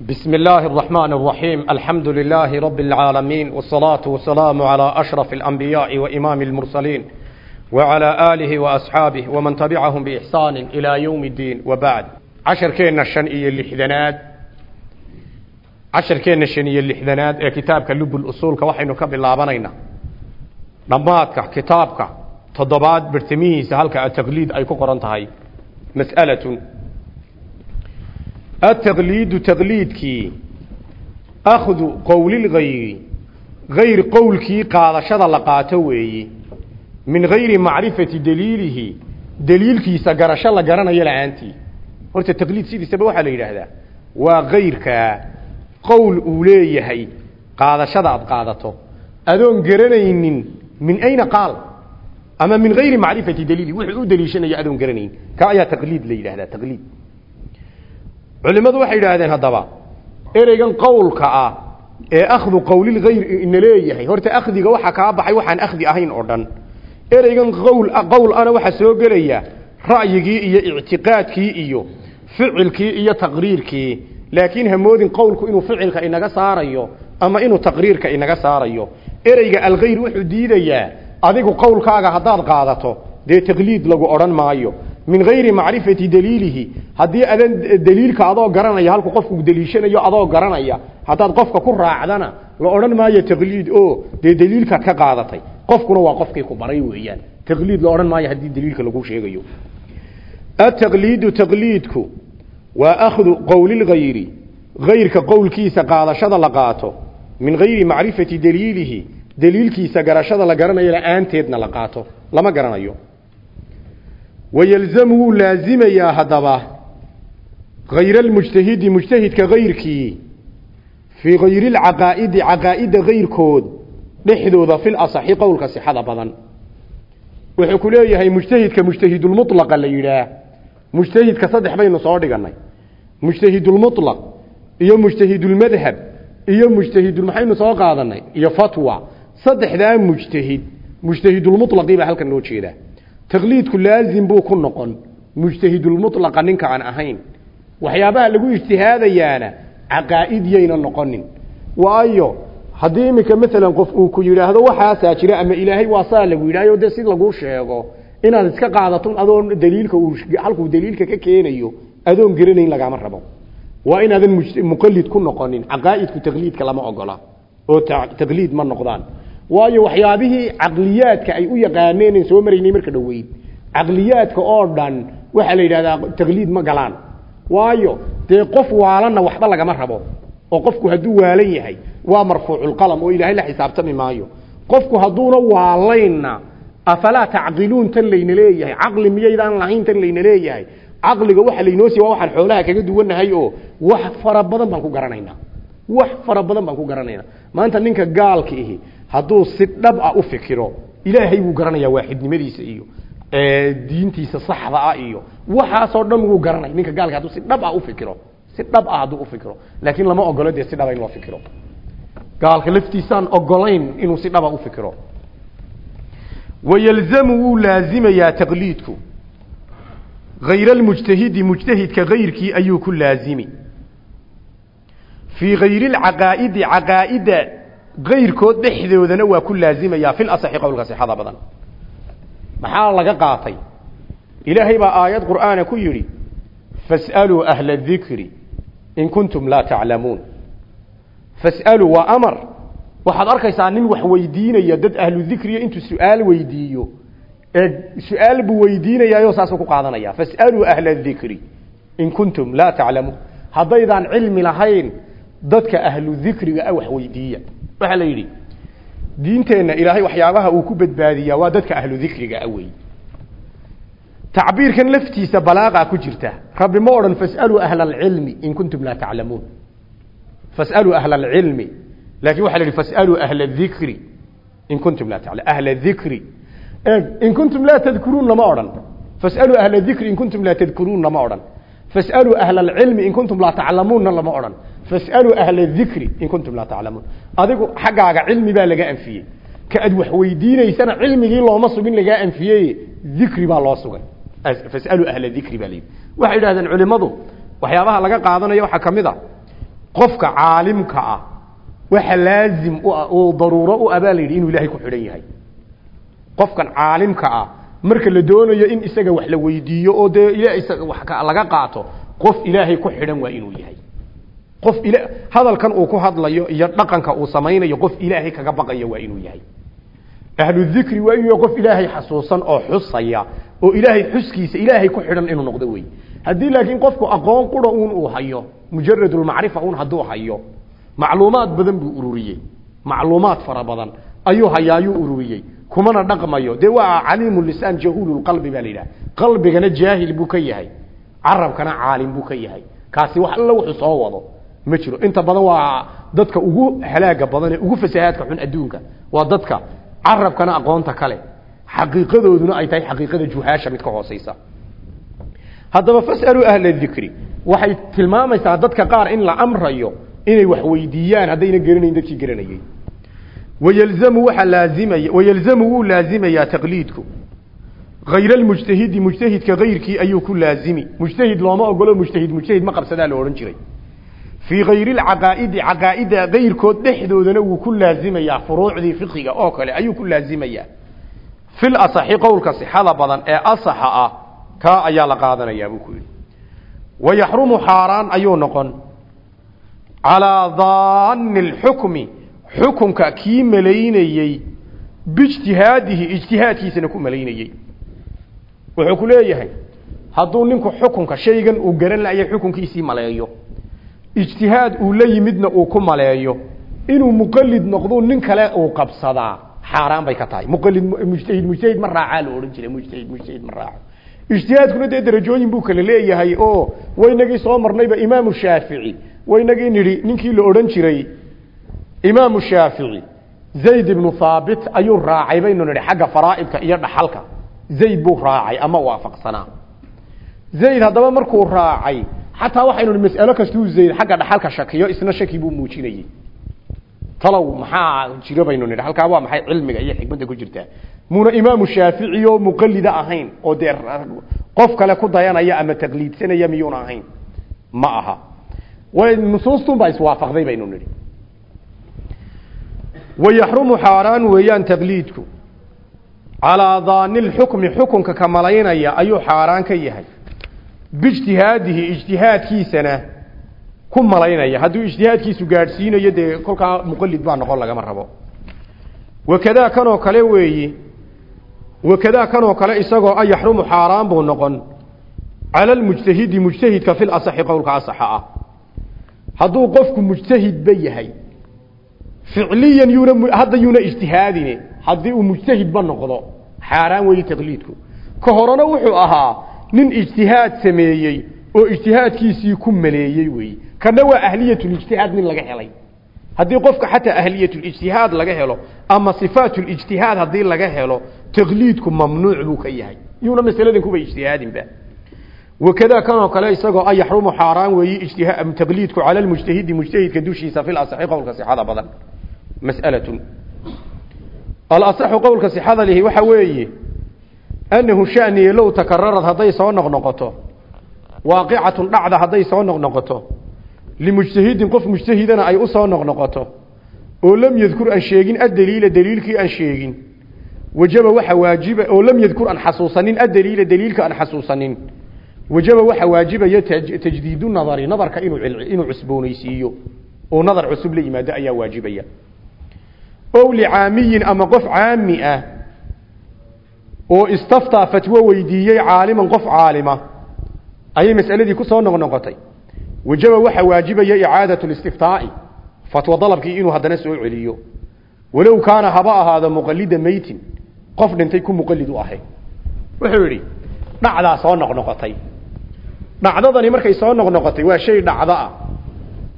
بسم الله الرحمن الرحيم الحمد لله رب العالمين والصلاة والسلام على أشرف الأنبياء وإمام المرسلين وعلى آله وأصحابه ومن تبعهم بإحسان إلى يوم الدين وبعد عشر كينا الشنئي اللحذنات عشر كينا الشنئي اللحذنات كتابك لب الأصول كوحينو كباللابانينا نماتك كتابك تضبات برتميس هلك التقليد أي كقرنتهاي مسألة التقليد تقليدكي أخذ قول الغير غير قولكي قادشة لقاتوي من غير معرفة دليله دليلكي سقرشة لقرنا يلعانتي horta taqliid sidiisaba waxaa la yidhaahdaa waa kayrka qowl uu leeyahay qaadashada aad qaadato adoon garanaynin min ayna qaal ama min gayri macrifati daliili wuxuu u daliishanaya adoon garanayn ka ayaa taqliid la yidhahdaa taqliid culimmadu waxay yidhaahdeen haddaba ereygan qowlka ah ee akhdu qowlilgayr ina leeyahay. Horta akhdiga waxaa kaa baxay waxaan akhdi ahayn oo dhan. Ereygan qowl qowl ana waxaa soo gelaya ra'yigii iyo ictiqaadkii iyo ficilkii iyo taqriirkii. Laakiin hamoodin qowlku inuu ficilka inaga saarayo ama inuu taqriirka inaga saarayo. Ereyga alkhayr wuxuu diidayaa adigu qowlkaaga haddaad qaadato dee taqliid lagu odhan maayo min gayri macrifati daliilihi. Haddii adan daliilka adoo garanaya halku qofku daliishanayo adoo garanaya haddaad qofka ku raacdana la odhan maayo taqliid o dee daliilkaad ka qaadatay. Qofkuna waa qofkii ku baray weeyaan. Taqliid la odhan maayo haddii daliilka lagu sheegayo. Ataqliidu taqliidku waa akhdu qowlilgayri gayrka qowlkiisa qaadashada la qaato. Min gayri macrifati daliilihi daliilkiisa garashada la garanayo la'aanteedna la qaato. Lama garanayo wayalzamu wuu laazimayaa haddaba hayra almujtahidi mujtahidka gayrkii fii gayri lcaqaa'idi caqaa'idda gayrkood dhexdooda fil asaxi qowlka sixada badan wuxuu ku leeyahay mujtahidka mujtahidulmulaqa la yidhaah mujtahidka saddex baynu soo dhigannay mujtahidulmulaq iyo mujtahidulmadhab iyo mujtahidul maxaynu soo qaadanay iyo fatwa saddexdaa mujtahid mujtahidulmulaqii baa halkan loo jeedaa taqliidku laazim buu ku noqon. Mujtahidulmulaqa ninka aan ahayn. Waxyaabaha lagu ijtihaadayaana caqaa'id yayna noqonin. Waayo haddii iminka maalan qof uu ku yidhaahdo waxaasaa jira ama ilaahay waa saa lagu yidhahyo dee si lagu sheego inaad iska qaadato adoon daliilka uu halkuu daliilka ka keenayo adoon garanayn lagama rabo. Waa inaadan muqalid ku noqonin caqaa'idku taqliidka lama ogola oo taqliid ma noqdaan waayo waxyaabihii caqliyaadka ay u yaqaaneen soo maraynay marka dhoweyd caqliyaadka oo dhan waxaa la yidhahdaa taqliid ma galaan. Waayo dee qof waalanna waxba lagama rabo. Oo qofku hadduu waalan yahay waa marfuuculqalam oo ilaahay la xisaabtami maayo. Qofku hadduuna waalaynna afalaa tacqiluun tan layna leeyahay? Caqli miyaydaan lahayn tan layna leeyahay? Caqliga waxa laynoo siiy waa waxaan xoolaha kaga duwannahay oo wax fara badan baan ku garanaynaa. Wax fara badan baan ku garanaynaa. Maanta ninka gaalka ihi hadduu si dhab ah u fikiro ilaahay wuu garanayaa waaxidnimadiisa iyo diintiisa saxda ah iyo waxaasoo dhan wuu garanaya ninka gaalka hadduu si dhab ah u fikiro si dhab ah hadduu u fikiro laakiin lama ogolo dee si dhaba in loo fikiro. Gaalka laftiisaan ogolayn inuu si dhaba u fikiro. Wayalzamu wuu laazimayaa taqliidku. Hayra almujtahidi mujtahidka gayrkii ayuu ku laazimi fii gayri lcaqaa'idi caqaa'idda gayrkood dhexdoodana waa ku laazimayaa fil asaxi qowlka sixada badan. Maxaa laga qaatay? Ilaahay baa aayad qur'aana ku yidhi fas'aluu ahla dikri in kuntum laa taclamuun fas'aluu waa amar. Waxaad arkaysaa nin wax weydiinaya dad ahlu dikriya intuu su'aal weydiiyo ee su'aal buu weydiinayaayo saasuu ku qaadanaya fas'aluu ahla dikri in kuntum laa taclamuun haddaydaan cilmi lahayn dadka ahlu dikriga ah wax weydiiya waxaa la yidhi diinteenna ilaahay waxyaabaha uu ku badbaadiyaa waa dadka ahlu dikriga ah wey tacbiirkan laftiisa balaaqa ku jirta. Rabbi ma odhan fas'aluu ahla alcilmi in kuntum laa taclamuun fas'aluu ahla alcilmi laakiin waxa la yidhi fas'aluu ahla dikri in kuntum laa taclam ahla dikri in kuntum laa tadkuruun lama odhan. Fas'aluu ahla dikri in kuntum laa tadkuruun lama odhan. Fas'aluu ahla alcilmi in kuntum laa taclamuunna lama odhan fas'aluu ahla dikri in kuntum laa taclamuun adigu xaggaaga cilmi baa laga anfiyey. Ka aad wax weydiinaysana cilmigii looma sugin lagaa anfiyey dikri baa loo sugay. Fas'aluu ahla dikri baa layidhi waxay yidhahdeen culimmadu waxyaabaha laga qaadanayo waxaa ka a qofka caalimka ah waxa laazim u ah oo daruuro u ah inuu ilaahay ku xidhan yahay. Qofkan caalimka ah marka la doonayo in isaga wax la weydiiyo oo dee ilaah laga qaato qof ilaahay ku xidhan waa inuu yahay qof hadalkan uu ku hadlayo iyo dhaqanka uu samaynayo qof ilaahay kaga baqaya waa inuu yahay. Ahlu dhikri waa inuu qof ilaahay xasuusan oo xusaya oo ilaahay xuskiisa ilaahay ku xidhan inuu noqdo wey haddii laakiin qofku aqoon qura uun uu hayo mujaradul macrifa uun hadduu hayo macluumaad badan buu ururiyey. Macluumaad fara badan ayuu hayaayuu ururiyey kumana dhaqmayo. Dee waa caliimu lisaan jahuululqalbi baa la yidhaha. Qalbigana jaahil buu ka yahay carabkana caalim buu ka yahay. Kaasi wax alla wuxuu soo wado ma jiro. Inta badan waa dadka ugu halaaga badan ee ugu fasahaadka xun adduunka. Waa dadka carabkana aqoonta kale xaqiiqadooduna ay tahay xaqiiqada juhaasha mid ka hooseysa. Haddaba fasaluu ahla dikri waxay tilmaamaysaa dadka qaar in la amrayo inay wax weydiiyaan haddayna garanayn dadkii garanayay wayalzamu waxa laazimaya wayalzamu wuu laazimayaa taqliidku. غayr almujtahidi mujtahidka gayrkii ayuu ku laazimi. Mujtahid looma ogolo mujtahid mujtahid ma qabsadaa la odhan jiray fii kayri lcaqaa'idi caqaa'ida gayrkood dhexdoodana wuu ku laazimayaa furuucdii fiqiga oo kale ayuu ku laazimayaa fil asaxi qowlka sixada badan ee asaxa ah kaa ayaa la qaadanayaa buu ku yidhi wayaxrumu xaaraan ayuu noqon calaa daani lxukmi xukunka kii malaynayey biijtihaadihi ijtihaadkiisana ku malaynayey wuxuu ku leeyahay hadduu ninku xukunka shaygan uu garan laaya xukunkiisii maleeyo ijtihaad uu la yimidna uu ku maleeyo. Inuu muqalid noqdo nin kale uu qabsadaa xaaraan bay ka tahay. Muqalid mujtahid mujtahid ma raacaa la odhan jiray. Mujtahid mujtahid ma raaco. Ijtihaadkuna dee darajooyin buu kala leeyahay oo waynagii soo marnayba imaamu shaafici. Waynagii nidhi ninkii la odhan jiray imaamu shaafici zayd ibnu thaabit ayuu raacay baynu nidhi xagga faraa'idka iyo dhaxalka. Zayd buu raacay ama waafaqsanaa. Zayd haddaba markuu raacay xataa waxaynu nihi mas'alo kastuu zayd xagga dhaxalka shakiyo isna shaki buu muujinayey talow maxaa jiro baynu nidhi? Waa maxay cilmiga iyo xikmadda ku jirtaa muuna imaamu shaafici oo muqallida ahayn oo dee qof kale ku dayanaya ama taqliidsanaya miyuuna ahayn? Ma aha. Way nusuustun baa iswaafaqday baynu nidhi. Wayaxrumu xaaraan weeyaan taqliidku. Calaa daani lxukmi xukunka ka malaynaya ayuu xaaraan ka biijtihaadihi ijtihaadkiisana ku malaynaya. Hadduu ijtihaadkiisu gaadhsiinayo dee kolkaa muqalid baa noqon lagama rabo. Wakadaa kanoo kale weeyi wakadaa kanoo kale isagoo a yaxrumu xaaraan buu noqon. Cala lmujtahidi mujtahidka fil asaxi qowlka asaxa ah. Hadduu qofku mujtahidba yahay ficliyan yuuna hadda yuuna ijtihaadine haddii uu mujtahidba noqdo xaaraan weeye taqliidku. Ka horena wuxuu ahaa nin ijtihaad sameeyey oo ijtihaadkiisii ku maleeyey weeye kana waa ahliyatulijtihaad nin laga helay. Haddii qofka xataa ahliyatulijtihaad laga helo ama sifaatulijtihaad haddii laga helo taqliidku mamnuuc buu ka yahay. Yuuna masaladan kuba ijtihaadinba wakadaa kanoo kale isagoo a yaxrumu xaaraan weeye taqliidku cala lmujtahidi mujtahidka dushiisa fi lasaxi qowlka sixada badan. Mas'alatun. Alasaxu qowlka sixada lihi waxa weeye annahu shaniye low takararad hadday soo noqnoqoto waaqicatun dhacda hadday soo noqnoqoto limujtahidin qof mujtahidana ay u soo noqnoqoto oo lam yadkur aan sheegin addaliila daliilkii aan sheegin wajaba waxa waajiba oo lam yadkur aan xasuusanin addaliila daliilka aan xasuusanin wajaba waxa waajibaya tajdiidu nadari nadarka inuu inuu cusboonaysiiyo oo nadar cusub la yimaado ayaa waajibaya ow licaamiyin ama qof caami ah oo istaftaa fatwo weydiiyey caaliman qof caalima. Ayay mas'aladii ku soo noqnoqotay wajaba waxa waajibaya icaadatu listiftaa'i fatwo dalabkii inuu haddana soo celiyo. Walow kaana haba ahaado muqallida meytin qof dhintay ku muqallid u ahay. Wuxuu yidhi dhacdaa soo noqnoqotay dhacdadani markay soo noqnoqotay waa shay dhacdo ah.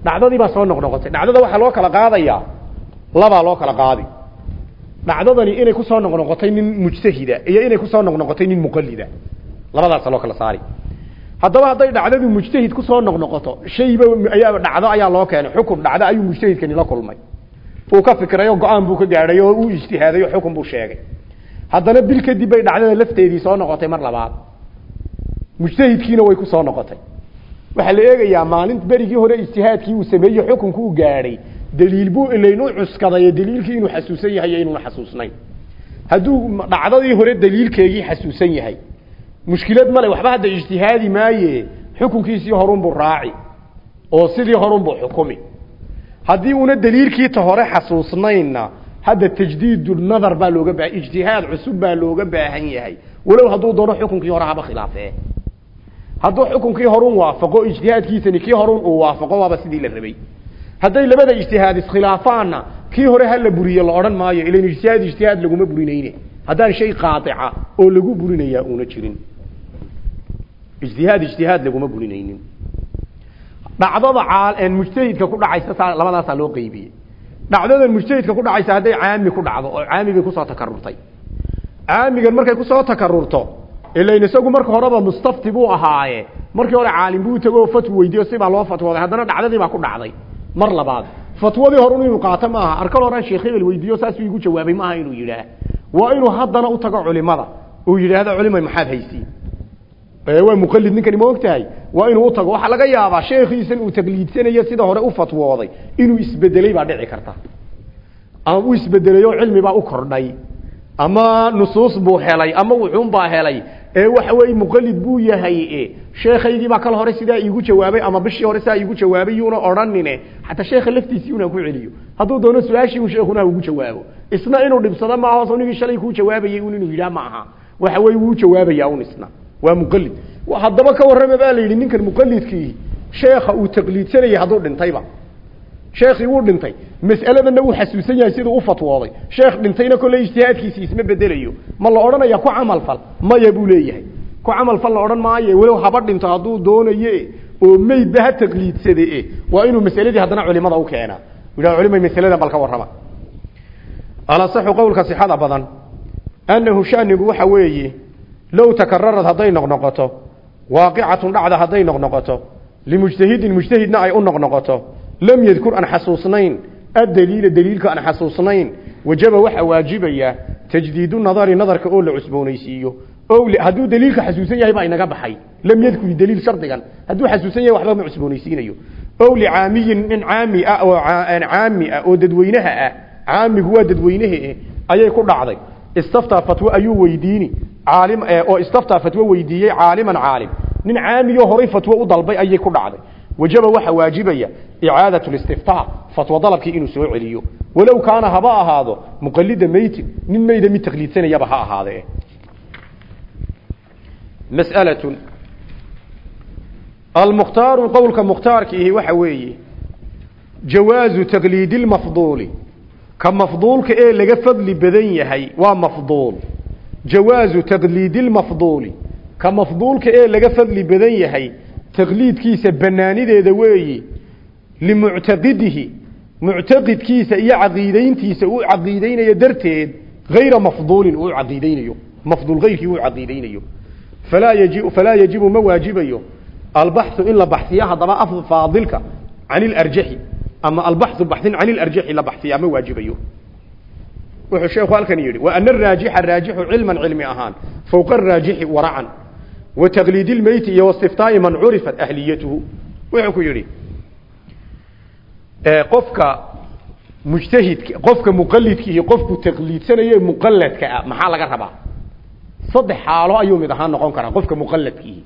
Dhacdadii baa soo noqnoqotay dhacdada waxaa loo kala qaadayaa labaa loo kala qaadi dhacdadani inay ku soo noqnoqotay nin mujtahida iyo inay ku soo noqnoqotay nin muqallida. Labadaasa loo kala saari. Haddaba hadday dhacdadu mujtahid ku soo noqnoqoto shayba ayaa dhacdo ayaa loo keenay xukun dhacdo ayuu mujtahidkani la kulmay. Uu ka fikirayo go'aan buu ka gaadhay oo uu ijtihaaday xukun buu sheegay. Haddana bil kadib bay dhacdada lafteedii soo noqotay mar labaad. Mujtahidkiina way ku soo noqotay. Waxaa la eegayaa maalin berigii hore ijtihaadkii uu sameeyey xukunku u gaadhay daliil buu ilayn u cuskadayo daliilkii inuu xasuusan yahay iyo inuuna hadduu dhacdadii hore daliilkeegii xasuusan yahay. Mushkilad male waxba hadda ijtihaadi maaye xukunkiisii horunbuu raaci oo sidii horunbuu xukumi. Haddii una daliilkii ta hore xasuusnaynna hadda tajdiidu nadar baa looga baa ijtihaad cusub baa looga baahan yahay. Walow hadduu doono xukunkii hore haba khilaafee. Hadduu xukunkii horun waafaqo ijtihaadkiisani kii horun uu waafaqo waaba sidii la rabay hadday labada ijtihaad iskhilaafaanna kii hore ha la buriye la odhan maayo ilan ijtihaad ijtihaad laguma burinayne haddaan shay qaatica oo lagu burinayaa una jirin. Ijtihaad ijtihaad laguma burinaynin. Dhacdada mujtahidka ku dhacaysa saa loo qeybiyey dhacdadan mujtahidka ku dhacaysa hadday caami ku dhacdo oo caami bay ku soo takarurtay. Caamigan markay ku soo takarurto ilayn isagu marka horeba mustafti buu ahaaye. Markii hore caalim buu tago fatwi weydiiyo sibaa loo fatwooday. Haddana dhacdadii baa ku dhacday mar labaad. Fatwadii horun inuu qaato maaha. Arkal horan sheekh hebel weydiiyo saasuu igu jawaabay maaha inuu yidhaah. Waa inuu haddana u tago culimada. Uu yidhaahdo culimay maxaad haysiin waa muqalid ninkani ma ogtahay? Waa inuu u tago. Waxaa laga yaabaa sheekhiisan uu tagliidsanayo sida hore u fatwooday inuu isbedelay baa dhici karta. Ama uu isbedelayo cilmibaa u kordhay. Ama nusuus buu helay. Ama wuxuunbaa helay ee waxa weeye muqalid buu yahay sheekhaygii baa kal hore sidaa iigu jawaabay ama bishii hore sidaa iigu jawaabay yuuna odhanine xataa sheekha laftiisii una ku celiyo. Hadduu doono su'aashii sheekhuna ugu jawaabo. Isna inuu dhibsado maaha hoos nigii shalay kuu jawaabayay un inuu yidhaah ma aha. Waxa weeye wuu jawaabayaa un isna. Waa muqalid haddaba ka warrama baa la yidhi ninkan muqalidkii sheekha uu taqliidsanayay hadduu dhintayba sheekhii wuu dhintay. Mas'aladana uu xasuusan yahay siduu u fatwooday. Sheekh dhintayna kolle ijtihaadkiisi isma bedelayo. Ma la odhanaya ku camal fal? Maya buu leeyahay. Ku camal fal la odhan maayo walow haba dhinto hadduu doonaye oo meydba ha taqliidsade waa inuu masaladii haddana culimada u keenaa. Yidhaha culimay masalada bal ka warrama alasaxu qowlka sixada badan. Annahu shanigu waxa weeye low takararad hadday noqnoqoto waaqicatun dhacda hadday noqnoqoto limujtahidin mujtahidna ay u noqnoqoto lam yadkur aan xasuusnayn addaliila daliilka aan xasuusnayn wajaba waxa waajibaya tajdiidu nadari nadarka oo la cusboonaysiiyo o hadduu daliilka xasuusan yahay baa inaga baxay lam yadkuri daliil shardigan hadduu xasuusan yahay waxba ma cusboonaysiinayo ow licaamiyin nin caami ah oo caami ah oo dadweynaha ah caamigu waa dadweynaha ayay ku dhacday istaftaa fatwo ayuu weydiini caalim oo istaftaa fatwo weydiiyey caaliman caalim nin horay fatwo u dalbay ayay ku dhacday wajaba waxa waajibaya icaadatu listiftaa fatwo dalabkii inuu soo celiyo. Walow kaana haba ahaado muqalida meytin nin meyda mid taqliidsanayaba ha ahaadee mas'alatun. Almukhtaaru qowlka mukhtaarkiihi waxa weeye jawaazu taqliidi lmafduuli ka mafduulka ee laga fadli badan yahay waa mafduul. Jawaazu taqliidi lmafduuli ka mafduulka ee laga fadli badan taqliidkiisa banaanideeda weeyi limuctaqidihi muctaqidkiisa iyo caqiidayntiisa uu caqiideynayo darteed hayra mafduulin uu caqiideynayo mafduul hayrkii uu caqiideynayo falaa yaji falaa yajibu ma waajibayo albaxu in la af faadilka can ilarjaxi ama albaxu baxin can ilarjaxi la baxsiyaa ma wuxuu sheekhu halkan yidhi wa ana araajixa raajixu cilman cilmi ahaan fowqa araajixi waracan taqliidi lmeyti iyo wastiftaai man curifat ahliyatuhu. Wuxuu ku yidhi qofka mujtahidka qofka muqalidka iyo qofku taqliidsanayo muqaladka ah maxaa laga rabaa? Saddex xaalo ayuu mid ahaan noqon karaa qofka muqaladkiihi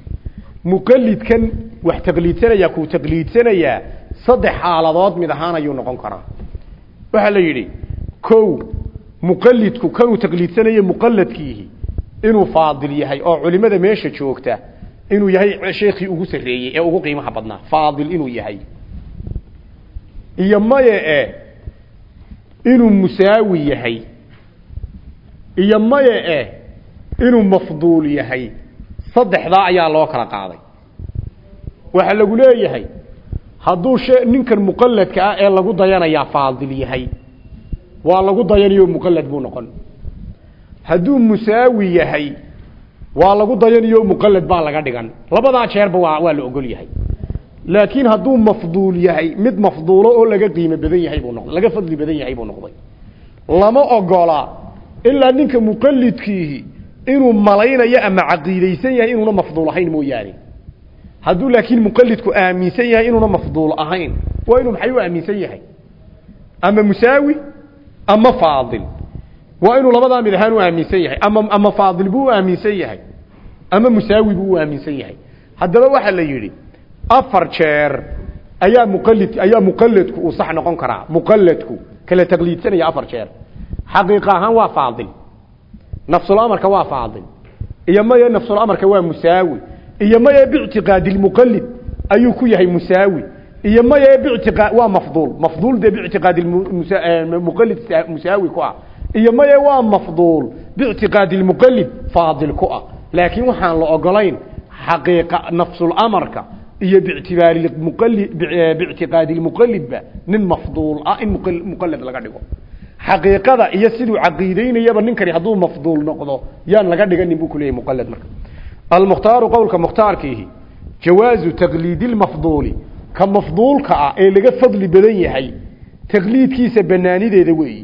muqalidkan wax taqliidsanaya kuu taqliidsanayaa saddex xaaladood mid ahaan ayuu noqon karaa. Waxaa la yidhi kow muqalidku kanuu taqliidsanayo muqaladkiihi inuu faadil yahay oo culimada meesha joogta inuu yahay sheekhii ugu sarreeyey ee ugu qiimaha badnaa. Faadil inuu yahay. Iyo maye e inuu musaawi yahay. Iyo maye e inuu mafduul yahay. Saddexdaa ayaa loo kala qaaday. Waxaa lagu leeyahay hadduu she ninkan muqaladka ah ee lagu dayanayaa faadil yahay waa lagu dayanayo muqalad buu noqon hadduu musaawi yahay waa lagu dayanayo muqalad baa laga dhigan. Labadaa jeerba waa waa la ogol yahay. Laakiin hadduu mafduul yahay mid mafduulo oo laga qiimo badan yahay buu noqday laga fadli badan yahay buu noqday. Lama ogola ilaa ninka muqalidkiihi inuu malaynayo ama caqiidaysan yahay inuuna mafduul ahayn mooyaane. Hadduu laakiin muqalidku aaminsan yahay inuuna mafduul ahayn waa inuu maxay u aaminsan yahay? Ama musaawi ama faadil waa inuu labadaa mid ahaan u aaminsan yahay ama ama faadil buu u aaminsan yahay ama musaawi buu u aaminsan yahay. Haddaba waxaa la yidhi afar jeer ayaa muqalid ayaa muqaladku uu sax noqon karaa. Muqaladku kala taqliidsanaya afar jeer. Xaqiiqa ahaan waa faadil. Nafsul amarka waa faadil. Iyo maya nafsul amarka waa musaawi. Iyo maya biictiqaadi lmuqalid ayuu ku yahay musaawi. Iyo maya biictiqaad waa mafduul. Mafduul iyo maya waa mafduul. Biictiqaadi lmuqalid faadil ku ah. Laakiin waxaan la ogolayn xaqiiqa nafsul amarka iyo biictiqaadi lmuqalidba nin mafduul ah in muqalid laga dhigo. Xaqiiqada iyo siduu caqiideynayaba ninkani hadduu mafduul noqdo yaan laga dhiganin buu kuleeyahy muqalid marka. Almukhtaaru qowlka mukhtaarkiihi jawaazu taqliidi lmafduuli ka mafduulka ah ee laga fadli badan yahay taqliidkiisa banaanideeda weeyi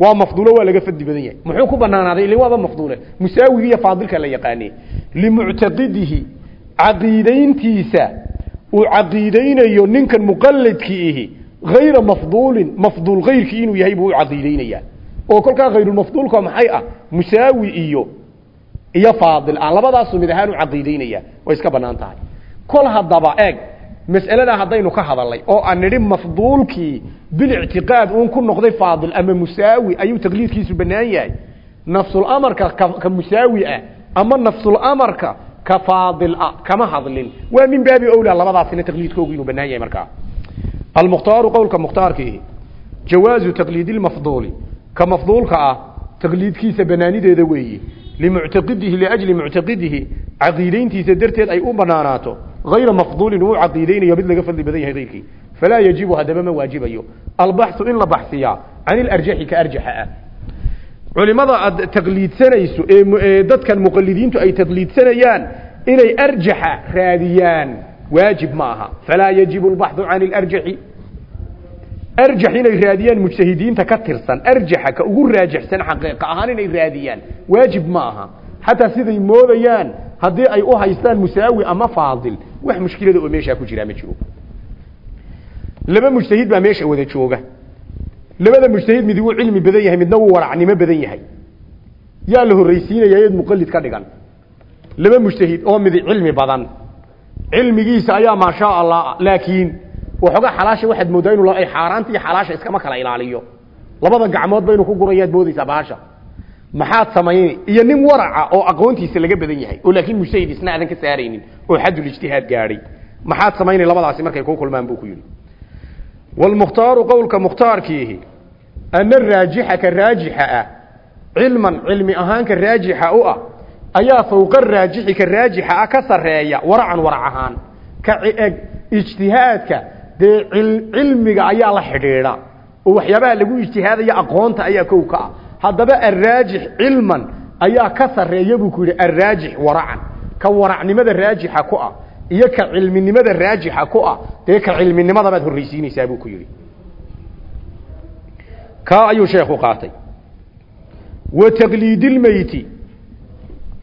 waa mafduulo waa laga fadli badan yahay. Muxuu ku banaanaaday ilin waaba mafduule. Musaawigi iyo faadilka la yaqaane limuctaqidihi caqiideyntiisa uu caqiideynayo ninkan muqalidki ihi hayra mafduulin mafduul hayrkii inuu yahay buu u caqiideynayaa oo kolkaa hayrulmafduulka maxay ah? Musaawi iyo iyo faadil. Ah labadaasu mid ahaan u caqiideynaya way iska banaan kol haddaba eeg mas'aladaa haddaynu ka hadalnay oo aan nidhi mafduulkii bilictiqaad uun ku noqday faadil ama musaawi ayuu taqliidkiisu bannaan yahay nafsulamarka ka musaawi ah ama nafsulamarka ka faadil ah kama hadlin waa min baabi owla labadaasina taqliidkoogu inuu bannaan yahay markaa almukhtaaru qowlka mukhtaarkiihi jawaazu taqliidi lmafduuli ka mafduulka ah taqliidkiisa banaanideeda weeye limuctaqidihi liajli muctaqidihi caqiideyntiisa darteed ay u banaanaato hayra mafduulin uu caqiideynayo mid laga fadli falaa yajibu haddaba ma waajibayo albaxu in la baxsiyaa can ilarjaxi ka arjaxa ah culimada aad taqliidsanayso ee dadkan muqalidiintu ay taqliidsanayaan inay arjaxa raadiyaan waajib ma aha falaa yajibu albaxu can ilarjaxi arjax inay raadiyaan mujtahidiinta ka tirsan arjaxa ka ugu raajixsan xaqiiqa ahaan inay raadiyaan waajib ma aha xataa siday moodayaan haddii ay u haystaan musaawi ama faadil wax mushkilada oo meeshaa laba mujtahid baa meesha wada jooga. Labada mujtahid mid wuu cilmi badan yahay midna wuu waracnimo badan yahay. Yaa la horreysiinaya iyad muqalid ka dhigan. Laba mujtahid oo mid cilmi badan. Cilmigiisa ayaa maashaa allah laakiin waxoogaa xalaasha waxaad mooddaa inu ay xaaraanta iyo xalaasha iskama kala ilaaliyo. Labada gacmood baynu ku gurayaad moodaysaa bahasha. Maxaad samayni iyo nin waraca oo aqoontiisa laga badan yahay oo laakiin mujtahid isna aadan ka saaraynin oo xadul ijtihaad gaadhay. Maxaad samaynay labadaasi markay ku kulmaan buu ku yidhi walmukhtaaru qowlka mukhtaarkiihi ana raajixa ka raajixa ah cilman cilmi ahaan ka raajixa u ah ayaa fawqa raajixi ka raajixa ah ka sarreeya waracan warac ahaan ka eg ijtihaadka dee cilmiga ayaa la xidhiidha oo waxyaabaha lagu ijtihaadaya aqoonta ayaa kow ka ah haddaba alraajix cilman ayaa ka sarreeya buu ku yidhi alraajix waracan ka waracnimada raajixa ku iyo ka cilminimada raajixa ku ah dee ka cilminimadabaad horreysiinaysaa buu ku yidhi. Kaa ayuu sheekhu qaatay. Wa taqliidilmeyti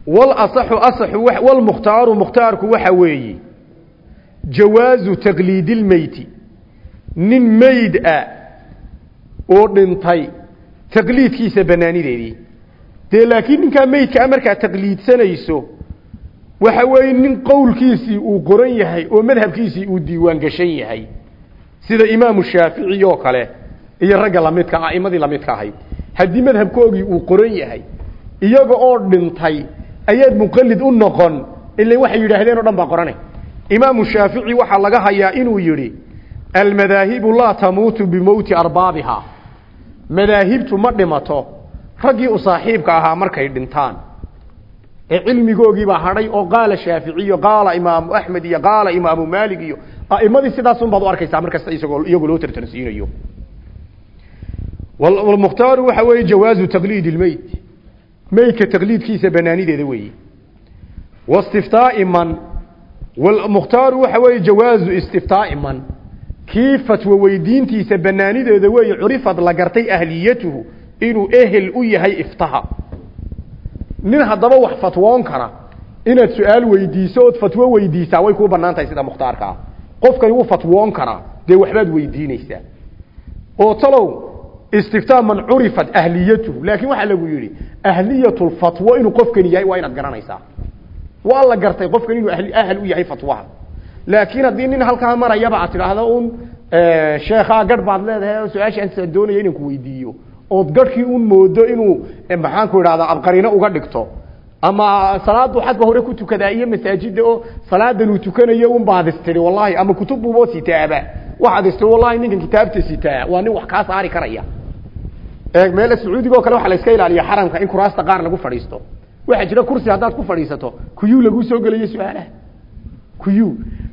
walasaxu asaxu walmukhtaaru mukhtaarku waxa weeye jawaazu taqliidilmeyti nin meyd ah oo dhintay taqliidkiisa banaanideedii. Dee laakiin ninkaa meydkaa markaa taqliidsanayso waxa weeye nin qowlkiisii uu qoran yahay oo madhabkiisii uu diiwaan gashan yahay. Sida imaamu shaafici oo kale iyo ragga lamidka a'imadii lamidka ahayd. Haddii madhabkoogii uu qoran yahay iyaga oo dhintay ayaad muqalid u noqon ila waxay yidhaahdeen o dhan baa qorane. Imaamu shaafici waxaa laga hayaa inuu yidhi almadaahibu laa tamuutu bimowti arbaabiha madaahibtu ma dhimato raggii u saaxiibka ahaa markay dhintaan ee cilmigoogiibaa hadhay oo qaala shaaficiyo qaala imaamu axmed iyo qaala imaamu maalik iyo a'imadii sidaasun baad u arkaysaa markasta isagoo iyagoo loo tartansiinayo. Walmukhtaaru waxa weeye jawaazu taqliid ilmeyd meydka taqliidkiisa banaanideeda weeye. Wastiftaai man. Walmukhtaaru waxa weeye jawaazu istiftaai man. Kii banaanideeda weeye curifad la gartay ahliyatuhu inuu ehel u yahay iftaha nin haddaba wax fatwoon kara inaad su'aal weydiiso ood fatwo weydiisaa way kuu banaan sida mukhtaarka ah. Qofkani fatwoon karaa dee waxbaad weydiinaysaa. Oo talow istiftaa man curifat ahliyatuhu laakiin waxaa lagu yidhi ahliyatulfatwo inuu qofkani yahay waa inaad garanaysaa. Waa la gartay qofkan inuu ahal u yahay fatwaha. Laakiin haddii nin halkaa marayaba aad tidhaahdo un sheekhaa garh leedahay su'aashaan doonaya ku weydiiyo ood garhkii un moodo inuu maxaanku idhahdaa abqarino uga dhigto. Ama salaadu xagga hore ku tukadaa iyo masaajida oo salaadan uu tukanayo un baad wallahi ama kutub buuboo sitaaba waxaad istiri wallahi ninkan kitaabta sitaa waa nin wax kaa saari karaya. Eeg meel sacuudiga oo kale waxaa la iska ilaaliya xaramka in kuraasta qaar lagu fadhiisto. Waxaa jira kursi haddaad ku fadhiisato kuyuu laguu soo gelayo su'aalaha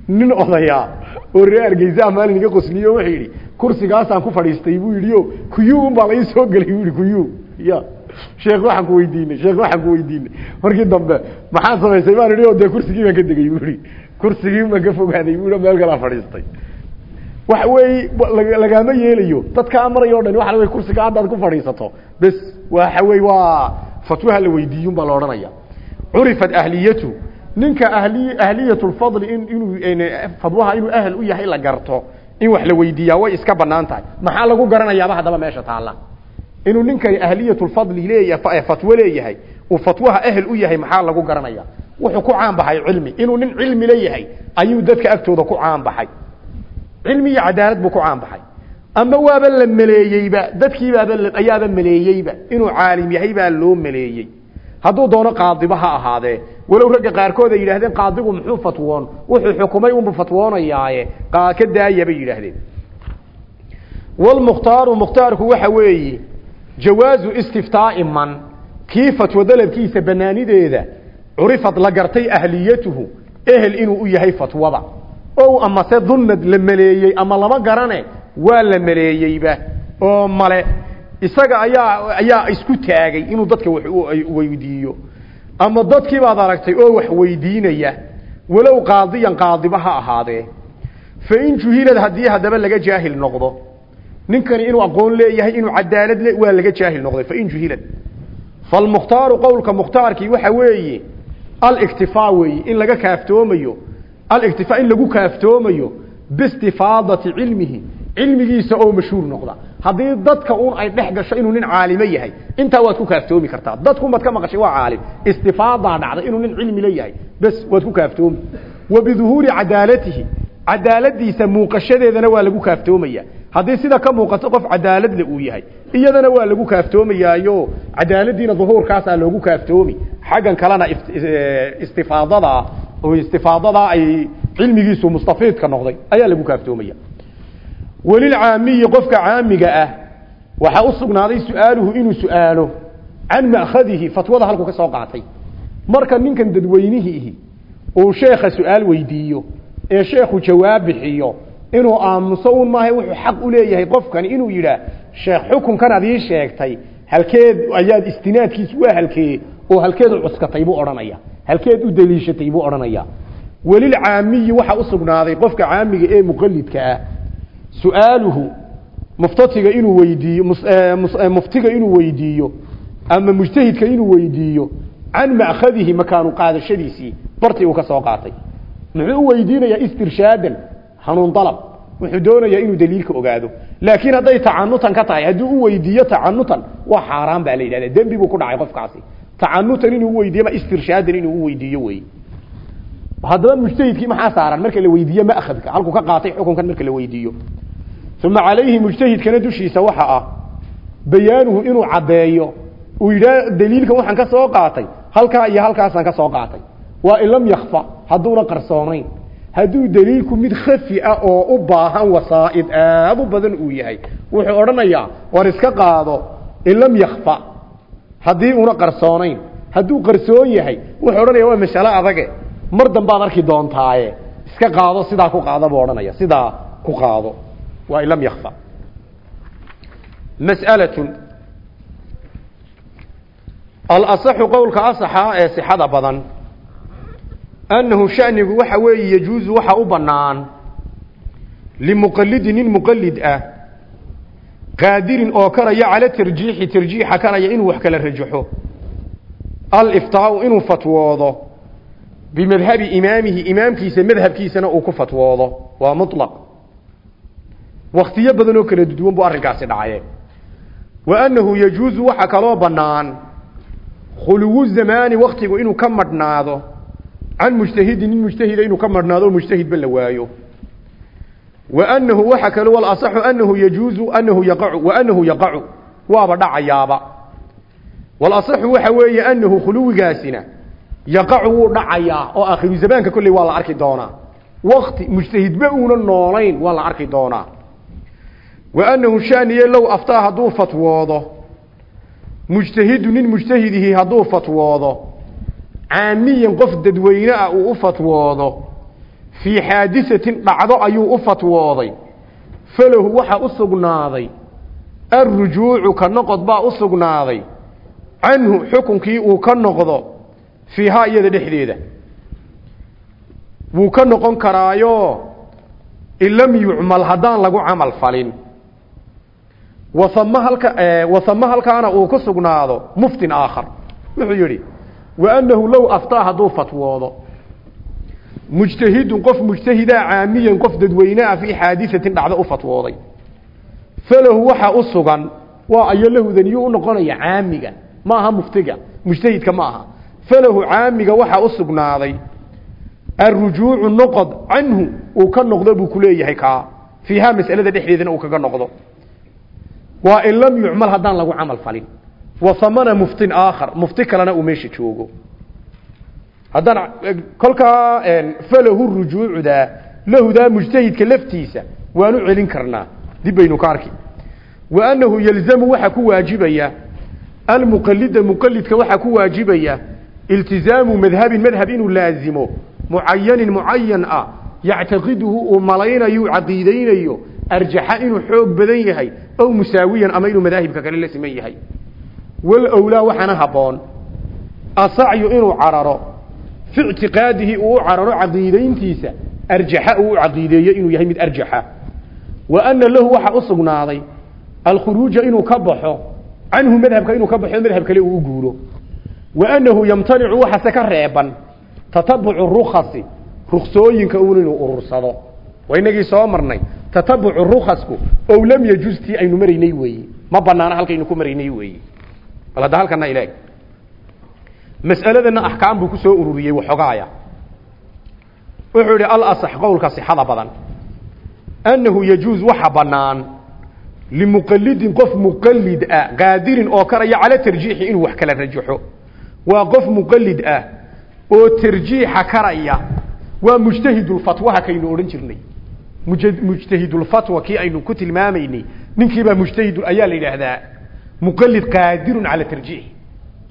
nin odayaa oo ree argeysaa maalin iga qosliyo wuxuu kursigaasaan ku fadhiistay buu yidhi o kuyu un baa lai soo gelay? Buu yidhi kuyu ya. Sheekh waxaan ku weydiinay sheekh waxaan ku weydiinay. Markii dambe maxaan samaysay baan idhi o dee kursigii baan ka degay buu yidhi. Kursigii baan ka fogaaday buu meel kalaa fadhiistay. Waxa weeye lagaama yeelayo. Dadkaa maraya o dhan waxa wey kursiga haddaad ku fadhiisato. Bes waxa wey waa fatwaha la weydiiyun baa la odhanaya. Curifat ahliyatu. Ninka ahli ahliyatulfadli in inuu fadwaha inuu ahal u yahay la garto in wax la weydiiyaa way iska bannaan tahay. Maxaa lagu garanayaaba haddaba meesha taalla? Inuu ninkani ahliyatulfadli leeyahay fatwo leeyahay uu fatwaha ahal u yahay maxaa lagu garanaya wuxuu ku caan cilmi. Inuu nin cilmi leeyahay ayuu dadka agtooda ku caan cilmi iyo cadaalad buu ku caan ama waaba la maleeyeyba dadkiibaaba ayaaba maleeyeyba inuu caalim yahay baa loo maleeyey. Hadduu doono qaadiba ha ahaadee walow ragga qaarkood ay yidhahdeen qaadigu muxuu fatwoon? Wuxuu xukumay unbu fatwoonayaaye ka daaya bay yidhaahdeen. Walmukhtaaru mukhtaarku waxa weeye jawaazu istiftaai man. Kii fatwo dalabkiisa banaanideeda curifad la gartay ahliyatuhu ehel inuu u yahay fatwada. O amase dunnad la maleeyey ama lama garane waa la maleeyeyba oo male isaga ayaa ayaa isku taagay inuu dadka wax weydiiyo ama dadkii baad aragtay oo wax weydiinaya walow qaadiyan qaadiba ha ahaadee. Fa in juhilad haddii haddaba laga jaahil noqdo ninkani inuu aqoon leeyahay inuu cadaalad le waa laga jaahil noqday fain juhilad. Falmukhtaaru qowlka mukhtaarkii waxa weeye aliktifaa weeye in laga kaaftoomayo aliktifaa in lagu kaaftoomayo biistifaadati cilmihi cilmigiisa oo mashhuur noqda haddii dadka un ay dhex gasho inuu nin caalimo yahay intaa waad ku kaaftoomi kartaa. Dadkumaad ka maqashay waa caalim. Istifaadaa dhacda inuu nin cilmi la yahay waad ku kaaftoomi. Wa cadaalatihi cadaaladiisa muuqashadeedana waa lagu kaaftoomaya. Haddii sida ka muuqato qof cadaaladle uu yahay iyadana waa lagu kaaftoomayaayo cadaaladiina duhuurkaasaa loogu kaaftoomi. Xaggan kalena istifaadada oo istifaadadaa ay cilmigiisu mustafiidka noqday ayaa lagu kaaftoomaya welilcaamiyi qofka caamiga ah waxaa u sugnaaday su'aaluhu inuu su'aalo can ma'khadihi fatwada halku ka soo qaatay. Marka ninkan dadweynihiihi uu sheekha su'aal weydiiyo ee sheekhu jawaab bixiyo inuu aamuso un maaha wuxuu xaq u leeyahay qofkani inuu yidhaah sheekh xukunkan ad ii sheegtay halkeed ayaad istinaadkiisu waa halkee oo halkeed u cuskatay buu odhanaya. Halkeed u daliishatay buu odhanaya. Welilcaamiyi waxaa u sugnaaday qofka caamiga ee muqalidka ah su'aaluhu muftatiga inuu weydiiyo muftiga inuu weydiiyo ama mujtahidka inuu weydiiyo can ma'khadihi makaanu qaadashadiisii bartii uu ka soo qaatay. Muxuu u istirshaadan hanuun dalab. Wuxuu doonayaa inuu daliilka ogaado. Laakiin hadday tacanutan ka tahay haddii u weydiiyo tacanutan waa xaaraan baa la yidhahda dembi buu ku dhacay qofkaasi. Tacanutan inuu uweydiiyo ma istirshaadan inuu uweydiiyo wey. Haddaba maxaa saaran? Marka la weydiiyo ma'khadka halkuu ka qaatay xukunkan marka la weydiiyo uma calayhi mujtahidkana dushiisa waxa ah bayaanuhu inuu caddeeyo uu yidhaah daliilkan waxaan ka soo qaatay halkaa iyo halkaasaan ka soo qaatay waa in lam yakfa hadduuna qarsoonayn hadduu daliilku mid khafi ah oo u baahan wasaa'id aad u badan uu yahay wuxuu odhanayaa war iska qaado in lam yakfa haddii una qarsoonayn hadduu qarsoon yahay wuxuu odhanaya waa masalo adage mar dambaad arki doontaaye iska qaado sidaa ku qaado buu odhanaya sidaa ku qaado waa in lam yakfa mas'alatun alasaxu qowlka asaxa ee sixada badan annahu shanigu waxa weeye yajuusu waxa u bannaan limuqalidi nin muqalid ah qaadirin oo karaya cala tarjiixi tarjiixa karaya inuu wax kala rajaxo aliftaau inuu fatwoodo bimadhabi imaamihi imaamkiisa madhabkiisana uu ku fatwoodo waa mutlaq waktiyo badan oo kala duwan buu arrinkaasi dhacaye wa annahu yajuusu waxa kaloo bannaan khuluwu zamaani waktigu inuu ka madhnaado can mujtahidin nin mujtahida inuu ka madhnaado oo mujtahidba la waayo. Wa annahu waxa kale wal asaxu annahu yajuusu annahu yaqacu wa annahu yaqacu waaba dhacayaaba. Wal asaxu waxa weeye annahu khuluwigaasina yaqacu wuu dhacayaa oo aakhiru zamaanka kolley waa la arki doonaa. Wakti mujtahidba uuna noolayn waa la arki doonaa wa annahu shaniye low aftaa hadduu fatwoodo mujtahidu nin mujtahidihi hadduu fatwoodo caamiyan qof dadweyne ah uu u fatwoodo fii xaadisatin dhacdo ayuu u fatwooday falahu waxaa u sugnaaday alrujuucu ka noqod baa u sugnaaday canhu xukunkii uu ka noqdo fiihaa iyada dhexdeeda wuu ka noqon karaayo in lam yucmal haddaan lagu camal falin wasama halka wasama halkaana uu ku sugnaado muftin aakhar. Wuxuu yidhi wa annahu low aftaa hadduu fatwoodo. Mujtahidun qof mujtahidaa caamiyan qof dadweyneah fii xaadisatin dhacdo u fatwooday. Falahu waxa u sugan waa ayo lahudaniyu u noqonaya caamiga ma aha muftiga mujtahidka ma aha. Falahu caamiga waxa u sugnaaday alrujuucu noqod canhu uu ka noqdo buu kuleeyahay kaa. Fiihaa mas'alada dhexdeedana uu kaga noqdo waa in lam yucmal haddaan lagu camal falin. Wasamana muftin aakhar. Mufti kalena uu meesha joogo. Haddaan kolkaa falahu rujuucda lahudaa mujtahidka laftiisa waanu celin karnaa. Dib baynu ka arki. Wa annahu yalzamu waxaa ku waajibaya almuqalida muqalidka waxaa ku waajibaya iltizaamu madhabin madhab inuu laazimo. Mucayanin mucayan ah. Yactaqiduhu uu malaynayo u caqiidaynayo arjaxa inuu xoog badan yahay ow musaawiyan ama inuu madaahibka kale la siman yahay. Walowlaa waxaana habboon asacyu inuu cararo fi ictiqaadihi uu u cararo caqiidayntiisa arjaxa uu u caqiideeyo inuu yahay mid arjaxa. Wa ana lahu waxa u sugnaaday alkhuruuja inuu ka baxo canhu madhabka inuu ka baxo madhab kale uu u guuro wa annahu yamtanicu waxase ka reeban tatabucu rukhasi ruksooyinka uun inuu urursado waa inagii soo marnay tatabucu rukhasku ow lam yajuz tii aynu maraynay weeye ma banaana halkaynu ku maraynay weeye bal hadda halkana ilaag. Mas'aladana axkaam buu ku soo ururiyey waxogaaya. Wuxuu yidhi alasax qowlka sixada badan. Annahu yajuuz waxa bannaan limuqalidin qof muqalid ah qaadirin oo karaya cala tarjiixi inuu wax kala rajaxo. Waa qof muqalid ah oo tarjiixa karaya. Waa mujtahidulfatwaha kaynu odhan jirnay mujtahidulfatwa kii aynu ku tilmaamaynay ninkiibaa mujtahid ayaa la yidhaahdaa muqalid qaadirun cala tarjiix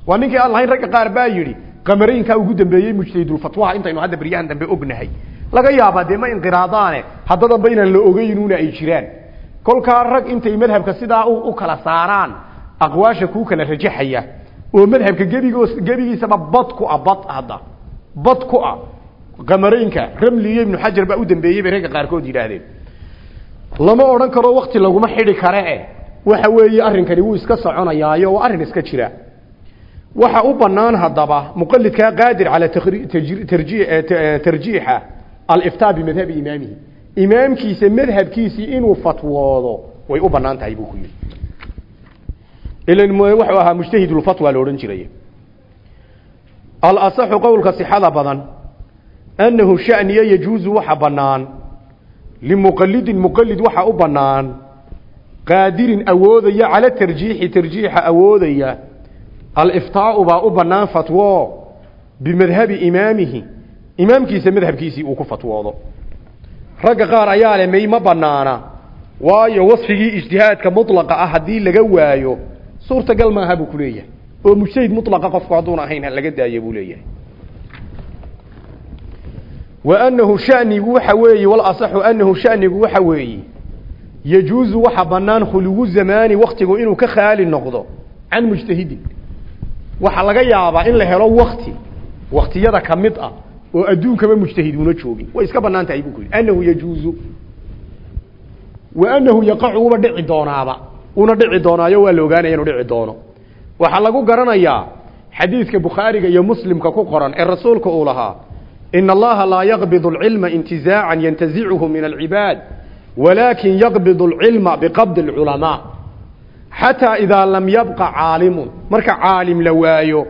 waa ninkii aan lahayn ragga qaar baa yidhi qamarooyinkaa ugu dambeeyey mujtahidulfatwaha intaynu hadda beryahan dambe ognahay. Laga yaabaa dee ma inqiraadaane haddadanba inaan la ogeynuuna ay jiraan. Kolkaa rag intay madhabka sidaa u kala saaraan aqwaasha kuu kala rajaxaya oo madhabka gebigoos gebigiisaba bad ku ah bad hadda ku ah qamarooyinka ramli iyo ibnu xajar baa u dambeeyey bay ragga qaarkood yidhaahdeen. Lama odhan karo wakti laguma xidhi kare. Eh waxa weeye arrinkani wuu iska soconayaayo waa arrin iska jira. Waxa u bannaan haddaba muqalidkaa qaadir calaa tarjiixa aliftaa bimadhabi imaamihi. Imaamkiisa madhabkiisii inuu fatwoodo way u bannaan tahay buu ku yidhi. Ilan wuxuu ahaa mujtahidulfatwa la odhan jiray. Alasaxu qowlka sixada badan annahu shaniya yajuuzu waxa bannaan limuqalidin muqalid waxa u bannaan qaadirin awoodaya cala tarjiixi tarjiixa awoodaya aliftaau baa u bannaan fatwo bimadhabi imaamihi imaamkiisa madhabkiisii uu ku fatwoodo ragga qaar ayaa le may ma banaana waayo wasfigii ijtihaadka mulaqa ah haddii laga waayo suurtagal maaha buu ku leeyahay oo mujtahid mulaqa qofku hadduuna ahayn laga buu leeyahay wa annahu shanigu waxa weeye walasaxu annahu shanigu waxa weeye yajuuzu waxa bannaan khuluwu zamaani waktigu inuu ka khaali noqdo can mujtahidin. Waxaa laga yaabaa in la helo wakti waktiyada ka mid ah oo adduunkaba mujtahid una joogin. Way iska bannaan tahay buu ku yidhi. Annahu yajuuzu. Wa annahu yaqacu uba dhici doonaaba. Una dhici doonaayo waa la ogaanaya inuu dhici doono waxaa lagu garanayaa xadiidka bukhaariga iyo muslimka ku qoran ee rasuulka uu lahaa ina allaha laa yaqbid alcilma intizaacan yantazichu min alcibaad walaakin yaqbid alcilma biqabdi alculamaa xataa idaa lam yabqa caalimun marka caalim la waayo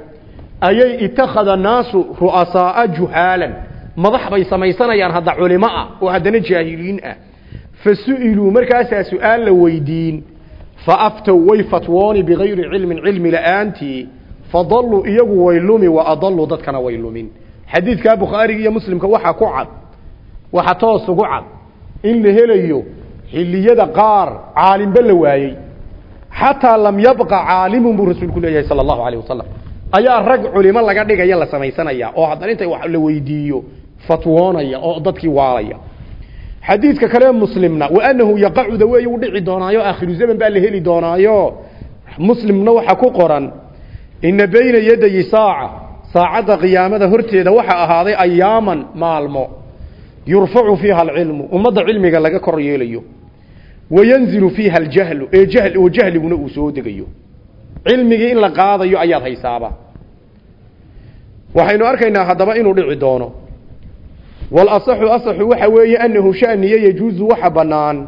ayay itakhada naasu ru'asaaa juhaalan madax bay xadiidkaa bukhaariga iyo muslimka waxaa ku cad waxa toos ugu cad in la helayo xilliyada qaar caalimba la waayey. Xataa lam yabqa caalimun buu rasuulku leeyahay sala allahu alayh wasalam ayaa rag culimo laga dhigaya la samaysanaya oo haddana wax la weydiiyo fatwoonaya oo dadkii waalaya. Xadiidka kale muslimna wa anahu yaqacuda weey u dhici doonaayo aakhiru zaman baa la heli doonaayo. Muslimna waxa ku qoran ina bayna yaday saaca saacadda qiyaamada horteeda waxa ahaaday ayaaman maalmo yurfacu fiiha alcilmu ummadda cilmiga laga kor yeelayo. Wayanzilu fiiha aljahlu ee jahl jahliguna uu soo degayo. Cilmigii in la qaadayo ayaad haysaaba. Waxaynu arkaynaa haddaba inuu dhici doono. Walasaxu asaxu waxa weeye annahu shaniye yajuusu waxa bannaan.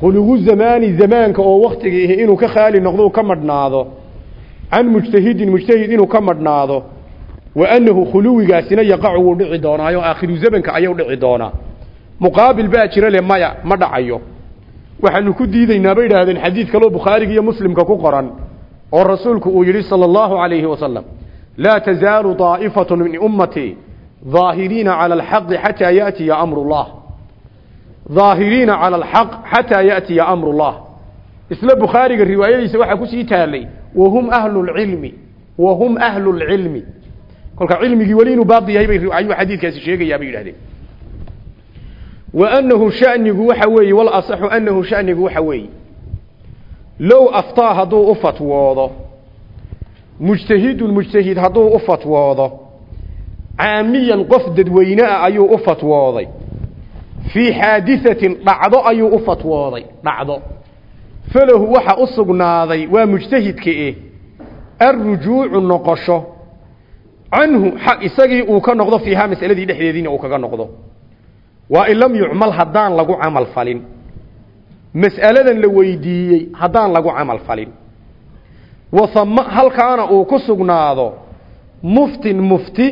Khulugu zamaani zamaanka oo waktiga ihi inuu ka khaali noqdo ka madhnaado. Can mujtahidin mujtahid inuu ka madhnaado waanahu khuluwigaasina yaqacu wuu dhici doonaayo aakhiru zamanka ayuu dhici doonaa. Muqaabil baa jira le maya ma dhacayo. Waxaanu ku diidaynaa bay idhaahdeen xadiid kaloo bukhaariga iyo muslimka ku qoran oo rasuulku uu yidhi sala allahu calayhi wasalam laa tazaalu daa'ifatu min ummatii daahiriina cala alxaqi xataa yaatiya amrullah. Daahiriina cala alxaq xataa yaatiya amrullah. Isla bukhaariga riwaayadiisa waxaa ku sii taalay wahum ahlulcilmi wahum ahlulcilmi kolka cilmigii weli inuu baaqi yahay bay ayuu xadiidkaasi sheegayaa bay yidhahdeen wa anahu shanigu waxa weeye walasaxu anahu shanigu waxa weeye. Low aftaa hadduu u fatwoodo mujtahidun mujtahid hadduu u fatwoodo caamiyan qof dadweyne ah ayuu u fatwooday. Fii xaadiثatin dhacdo ayuu u fatwooday dhacdo. Falahu waxa u waa mujtahidka eh alrujuucu noqosho canhu isagii uu ka noqdo fiihaa masaladii dhexdeediina uu kaga noqdo. Waa in lam yucmal haddaan lagu camal falin. Mas'aladan la weydiiyey haddaan lagu camal falin. Wasama halkaana uu ku sugnaado muftin mufti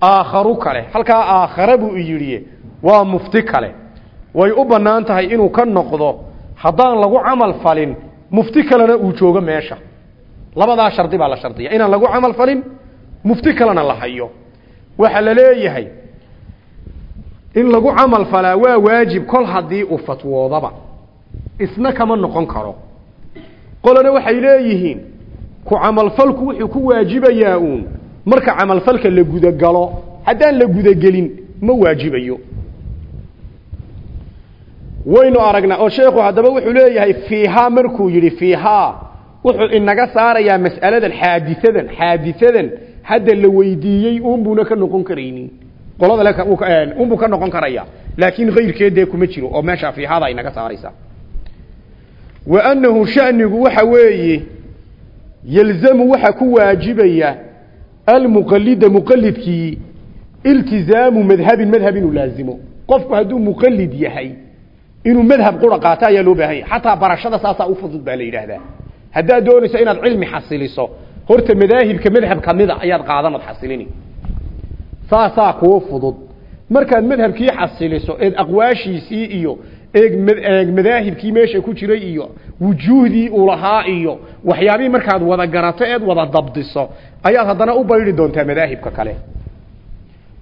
aakharu kale. Halkaa aakhare buu yidhi waa mufti kale. Way u bannaan tahay inuu ka noqdo haddaan lagu camal falin mufti kalena uu joogo meesha. Labadaa shardi baa la shardiya inaan lagu camal falin mufti kalena la hayo. Waxaa la leeyahay in lagu camal falaa waa waajib kol haddii uu fatwoodaba. Isna kama noqon karo. Qolana waxay leeyihiin ku camalfalku wuxuu ku waajibayaa uun. Marka camalfalka la gudagalo haddaan la gudagelin ma waajibayo. Waynu aragnaa oo sheekhu haddaba wuxuu leeyahay fiihaa markuu yidhi fiihaa wuxuu inaga saarayaa mas'aladan xaadisadan xaadisadan hadda la weydiiyey uunbuuna ka noqon karaynin. Qolada unbuu ka noqon karaya. Laakiin kayrkeedee kuma jiro oo meeshaa fiihaada inaga saaraysa. Wa annahu shanigu waxa weeye yalzamu waxa ku waajibaya almuqalida muqalidkii iltizaamu madhabin madhab inuu laazimo. Qofku hadduu muqalid yahay inuu madhab qura qaato ayaa loo baahan yahay. Xataa barashada saasaa u fudud baa la yidhaahdaa. Haddaad doonayso inaad cilmi xasiliso horta madaahibka madhab kamida ayaad qaadan ood xasilini. Saasaa kuwo fudud. Markaad madhabkii xasiliso eed aqwaashiisii iyo eeg madaahibkii meesha ku jiray iyo wujuuhdii uu lahaa iyo waxyaabihii markaad wada garato eed wada dabdiso ayaad haddana u baydi doontaa madaahibka kale.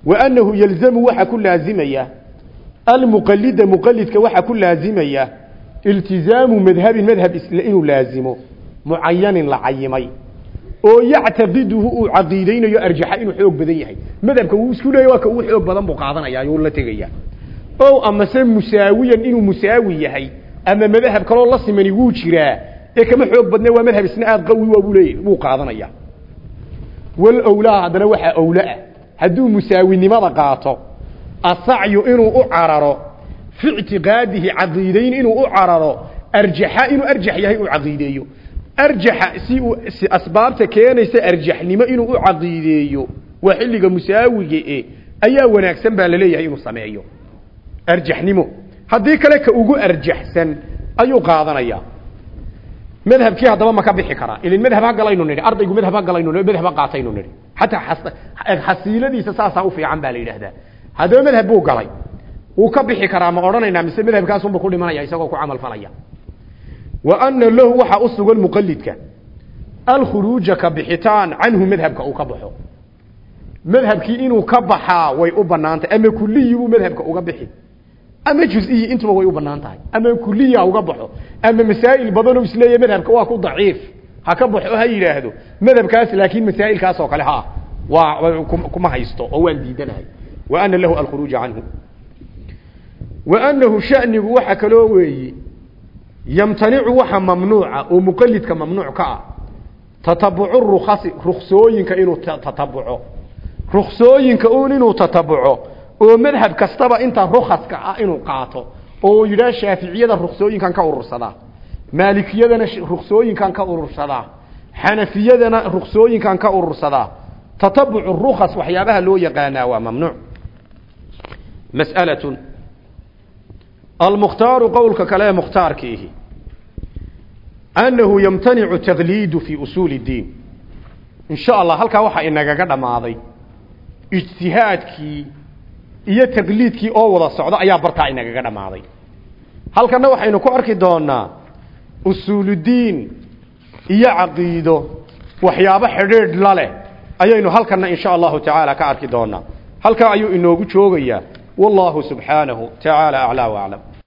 Wa annahu yalzamu waxa ku laazimaya almuqalida muqalidka waxa ku laazimaya iltizaamu madhabin madhab inuu laazimo mucayanin la cayimay oo yactaqiduhu uu caqiideynayo arjaxa inuu xoog badan yahay. Madhabka wuu isku leeyahy waa ka xoog badan buu qaadanaya yuu la tegaya. O amase musaawiyan inuu musaawi yahay ama madhab kaloo la simani wuu jiraa ee kama xoog badne waa madhab isna aad qawi waa buu leeyahy wuu qaadanaya. Wal owlaa haddana waxaa owlo ah. Musaawinimada qaato asacyu inuu u cararo fi ictiqaadihi caqiideyn inuu u cararo arjaxa inuu arjax yahay uu caqiideeyo arjaxa si asbaabta keenaysa arjaxnimo inuu u caqiideeyo waa xilliga musaawiga e ayaa wanaagsan baa la leeyahay inuu sameeyo. Arjaxnimo. Haddii kale ka ugu arjaxsan ayuu qaadanayaa madhabkii haddaba ma ka bixi karaa ilin madhab ha galaynu nidhi ardaygu madhab ha galaynu nidhi madhab ha qaataynu nidhi. Xataa xasiiladiisa saasaa u fiican baa la yidhaahdaa. Haddaba madhab buu galay. Wuu ka bixi karaa ma odhanaynaa mise madhabkaasunba ku dhimanaya isagoo ku camal falaya wa ana lahu waxaa u sugan muqalidka alkhuruuja ka bixitaan canhu uu ka baxo. Madhabkii inuu ka baxaa way u banaantahay ama kuliyi buu madhabka uga bixi. Ama juziyi intuba way u bannaan tahay ama kuliya uga baxo. Ama masaa'il badanoo is leeyahay madhabka waa ku daciif. Ha ka baxo ha yidhaahdo madhabkaas laakiin masaa'ilkaas oo kale ha. Waa kuma haysto oo waan diidanahay wa ana lahu alkhuruuja canhu. Wa anahu shanigu waxa kaloo weeyi yamtanicu waxa mamnuuca oo muqalidka mamnuuc ka ah. Tatabucu rukhasi ruksooyinka inuu tatabuco. Ruksooyinka uun inuu tatabuco oo madhab kastaba inta rukhaska ah inuu qaato oo yidhaah shaaficiyada ruksooyinkan ka urursadaa maalikiyadana ruksooyinkan ka urursadaa xanafiyadana ruksooyinkan ka urursadaa tatabucu rukhas waxyaabaha loo yaqaanaa waa mamnuuc. Mas'alatun almukhtaaru qowlka kale ee mukhtaarkiihi annahu yamtanicu taqliidu fii usuuli اdiin in sha allah halkaa waxaa inagaga dhammaaday ijtihaadkii iyo taqliidkii oo wada socda ayaa bartaa inagaga dhammaaday halkana waxaynu ku arki doonaa usuuludiin iyo caqiido waxyaabo xidhiidh la leh ayaynu halkana in sha allahu tacaala ka arki doonaa halkaa ayuu inoogu joogayaa wallahu subxaanahu tacaala aclaa waclam